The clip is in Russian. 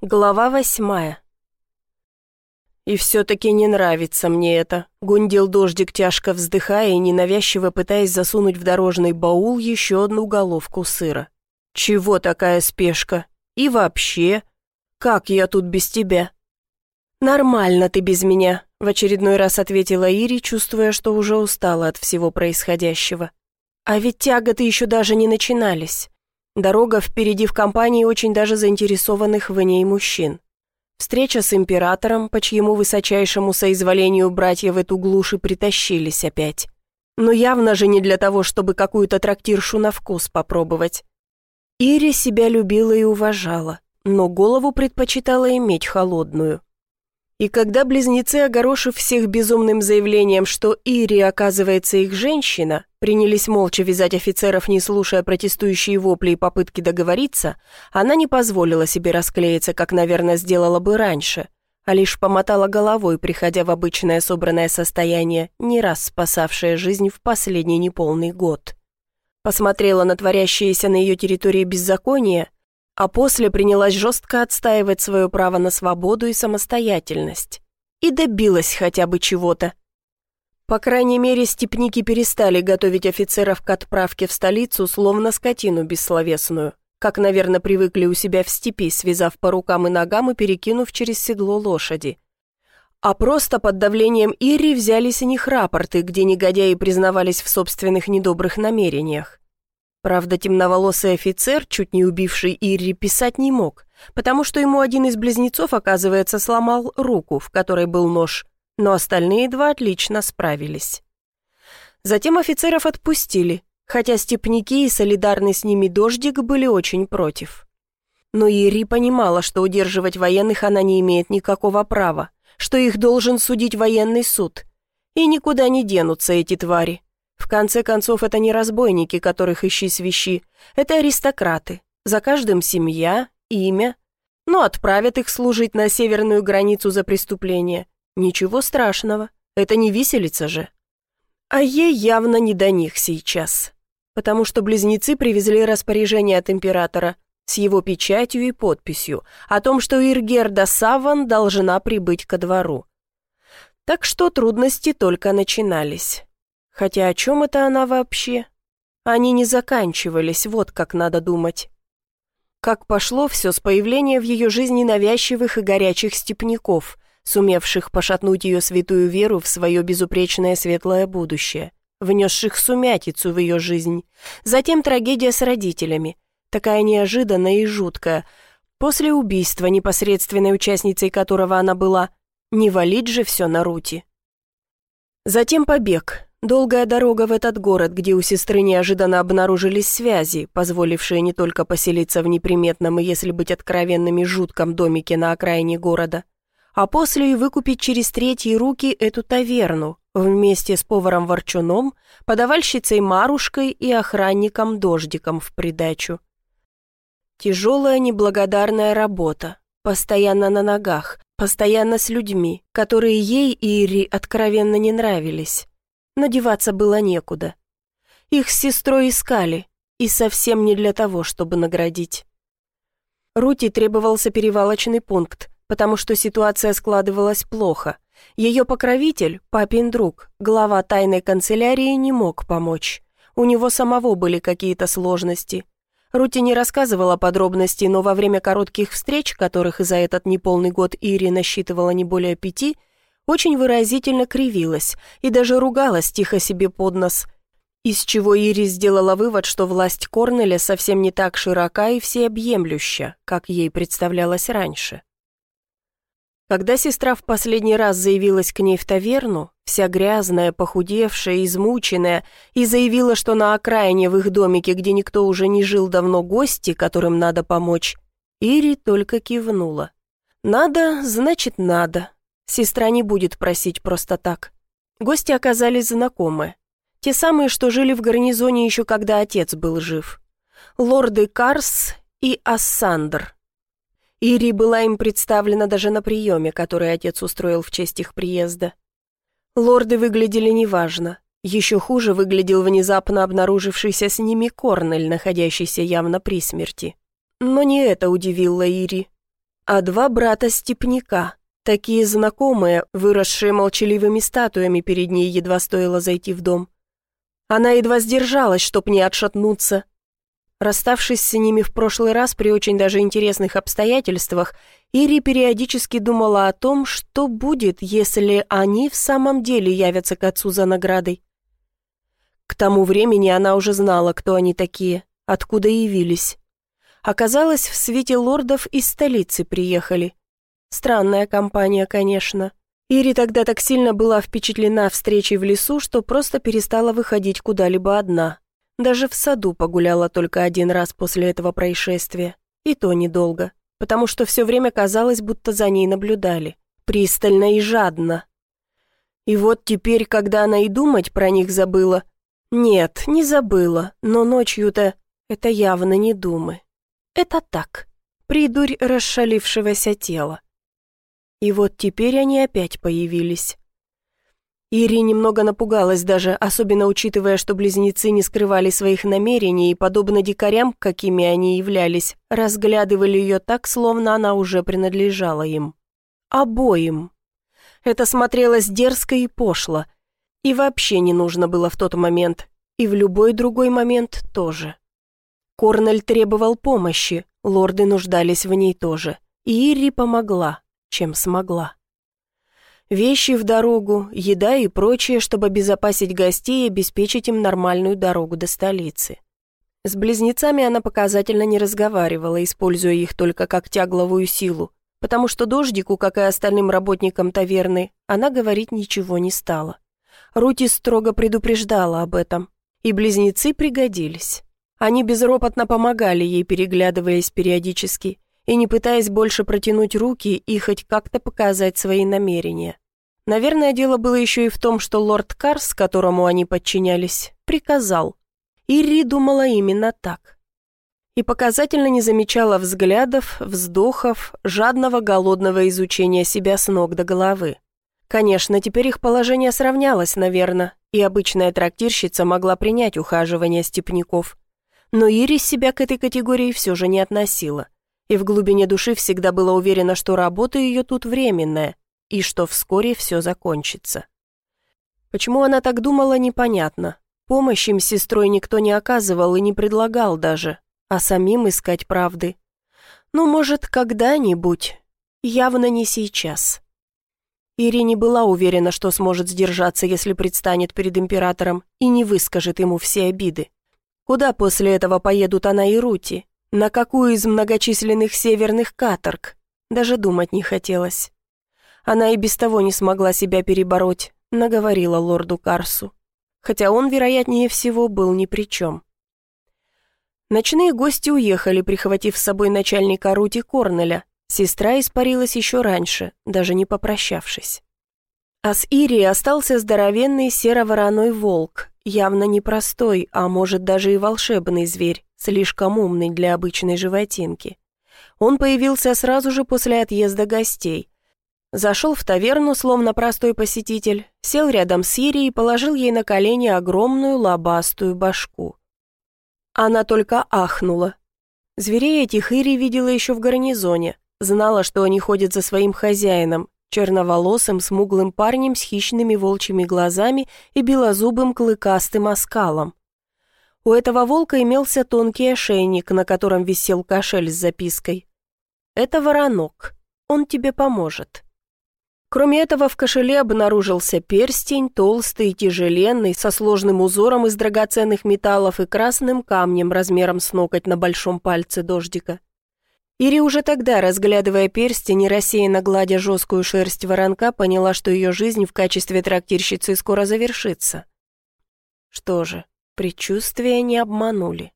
Глава восьмая. «И все-таки не нравится мне это», — гундел дождик, тяжко вздыхая и ненавязчиво пытаясь засунуть в дорожный баул еще одну головку сыра. «Чего такая спешка? И вообще? Как я тут без тебя?» «Нормально ты без меня», — в очередной раз ответила Ири, чувствуя, что уже устала от всего происходящего. «А ведь тяготы еще даже не начинались. Дорога впереди в компании очень даже заинтересованных в ней мужчин. Встреча с императором, по чьему высочайшему соизволению братья в эту глушь и притащились опять. Но явно же не для того, чтобы какую-то трактиршу на вкус попробовать. Ири себя любила и уважала, но голову предпочитала иметь холодную. И когда близнецы, огорошив всех безумным заявлением, что Ири, оказывается, их женщина, принялись молча вязать офицеров, не слушая протестующие вопли и попытки договориться, она не позволила себе расклеиться, как, наверное, сделала бы раньше, а лишь помотала головой, приходя в обычное собранное состояние, не раз спасавшее жизнь в последний неполный год. Посмотрела на творящееся на ее территории беззаконие а после принялась жестко отстаивать свое право на свободу и самостоятельность. И добилась хотя бы чего-то. По крайней мере, степники перестали готовить офицеров к отправке в столицу, словно скотину бессловесную, как, наверное, привыкли у себя в степи, связав по рукам и ногам и перекинув через седло лошади. А просто под давлением Ири взялись у них рапорты, где негодяи признавались в собственных недобрых намерениях. Правда, темноволосый офицер, чуть не убивший Ирри, писать не мог, потому что ему один из близнецов, оказывается, сломал руку, в которой был нож, но остальные два отлично справились. Затем офицеров отпустили, хотя степняки и солидарный с ними дождик были очень против. Но Ири понимала, что удерживать военных она не имеет никакого права, что их должен судить военный суд. И никуда не денутся эти твари. В конце концов, это не разбойники, которых ищи свищи, это аристократы. За каждым семья, имя. Но отправят их служить на северную границу за преступление. Ничего страшного, это не виселица же. А ей явно не до них сейчас, потому что близнецы привезли распоряжение от императора с его печатью и подписью о том, что Иргерда Саван должна прибыть ко двору. Так что трудности только начинались. Хотя о чем это она вообще? Они не заканчивались, вот как надо думать. Как пошло все с появления в ее жизни навязчивых и горячих степняков, сумевших пошатнуть ее святую веру в свое безупречное светлое будущее, внесших сумятицу в ее жизнь. Затем трагедия с родителями, такая неожиданная и жуткая, после убийства, непосредственной участницей которого она была, не валить же все на Рути. Затем побег, Долгая дорога в этот город, где у сестры неожиданно обнаружились связи, позволившие не только поселиться в неприметном и, если быть откровенными, жутком домике на окраине города, а после и выкупить через третьи руки эту таверну вместе с поваром-ворчуном, подавальщицей Марушкой и охранником-дождиком в придачу. Тяжелая неблагодарная работа, постоянно на ногах, постоянно с людьми, которые ей и Ири откровенно не нравились но деваться было некуда. Их с сестрой искали, и совсем не для того, чтобы наградить. Рути требовался перевалочный пункт, потому что ситуация складывалась плохо. Ее покровитель, папин друг, глава тайной канцелярии, не мог помочь. У него самого были какие-то сложности. Рути не рассказывала подробностей, но во время коротких встреч, которых за этот неполный год Ири насчитывала не более пяти, очень выразительно кривилась и даже ругалась тихо себе под нос, из чего Ири сделала вывод, что власть Корнеля совсем не так широка и всеобъемлюща, как ей представлялось раньше. Когда сестра в последний раз заявилась к ней в таверну, вся грязная, похудевшая, измученная, и заявила, что на окраине в их домике, где никто уже не жил давно, гости, которым надо помочь, Ири только кивнула. «Надо, значит, надо. Сестра не будет просить просто так. Гости оказались знакомы. Те самые, что жили в гарнизоне еще когда отец был жив. Лорды Карс и Ассандр. Ири была им представлена даже на приеме, который отец устроил в честь их приезда. Лорды выглядели неважно. Еще хуже выглядел внезапно обнаружившийся с ними Корнель, находящийся явно при смерти. Но не это удивило Ири. а два брата-степняка, такие знакомые, выросшие молчаливыми статуями перед ней, едва стоило зайти в дом. Она едва сдержалась, чтоб не отшатнуться. Расставшись с ними в прошлый раз при очень даже интересных обстоятельствах, Ири периодически думала о том, что будет, если они в самом деле явятся к отцу за наградой. К тому времени она уже знала, кто они такие, откуда явились. Оказалось, в свете лордов из столицы приехали. Странная компания, конечно. Ири тогда так сильно была впечатлена встречей в лесу, что просто перестала выходить куда-либо одна. Даже в саду погуляла только один раз после этого происшествия. И то недолго, потому что все время казалось, будто за ней наблюдали. Пристально и жадно. И вот теперь, когда она и думать про них забыла... Нет, не забыла, но ночью-то это явно не думы. Это так, придурь расшалившегося тела. И вот теперь они опять появились. Ири немного напугалась даже, особенно учитывая, что близнецы не скрывали своих намерений и, подобно дикарям, какими они являлись, разглядывали ее так, словно она уже принадлежала им. Обоим. Это смотрелось дерзко и пошло. И вообще не нужно было в тот момент. И в любой другой момент тоже. Корнель требовал помощи, лорды нуждались в ней тоже. И Ири помогла, чем смогла. Вещи в дорогу, еда и прочее, чтобы обезопасить гостей и обеспечить им нормальную дорогу до столицы. С близнецами она показательно не разговаривала, используя их только как тягловую силу, потому что дождику, как и остальным работникам таверны, она говорить ничего не стала. Рути строго предупреждала об этом, и близнецы пригодились. Они безропотно помогали ей, переглядываясь периодически, и не пытаясь больше протянуть руки и хоть как-то показать свои намерения. Наверное, дело было еще и в том, что лорд Карс, которому они подчинялись, приказал. Ири думала именно так. И показательно не замечала взглядов, вздохов, жадного голодного изучения себя с ног до головы. Конечно, теперь их положение сравнялось, наверное, и обычная трактирщица могла принять ухаживание степняков но Ирис себя к этой категории все же не относила. И в глубине души всегда была уверена, что работа ее тут временная, и что вскоре все закончится. Почему она так думала, непонятно. Помощь им сестрой никто не оказывал и не предлагал даже, а самим искать правды. Ну, может, когда-нибудь, явно не сейчас. Ирине была уверена, что сможет сдержаться, если предстанет перед императором и не выскажет ему все обиды. Куда после этого поедут она и Рути? На какую из многочисленных северных каторг? Даже думать не хотелось. Она и без того не смогла себя перебороть, наговорила лорду Карсу. Хотя он, вероятнее всего, был ни при чем. Ночные гости уехали, прихватив с собой начальника Рути Корнеля. Сестра испарилась еще раньше, даже не попрощавшись. А с Ири остался здоровенный серо-вороной волк, явно непростой, а может даже и волшебный зверь, слишком умный для обычной животинки. Он появился сразу же после отъезда гостей. Зашел в таверну, словно простой посетитель, сел рядом с Ири и положил ей на колени огромную лобастую башку. Она только ахнула. Зверей этих Ири видела еще в гарнизоне, знала, что они ходят за своим хозяином, черноволосым смуглым парнем с хищными волчьими глазами и белозубым клыкастым оскалом. У этого волка имелся тонкий ошейник, на котором висел кошель с запиской. «Это воронок. Он тебе поможет». Кроме этого, в кошеле обнаружился перстень, толстый и тяжеленный, со сложным узором из драгоценных металлов и красным камнем размером с ноготь на большом пальце дождика. Ири уже тогда, разглядывая перстень и рассеянно гладя жесткую шерсть воронка, поняла, что ее жизнь в качестве трактирщицы скоро завершится. Что же, предчувствия не обманули.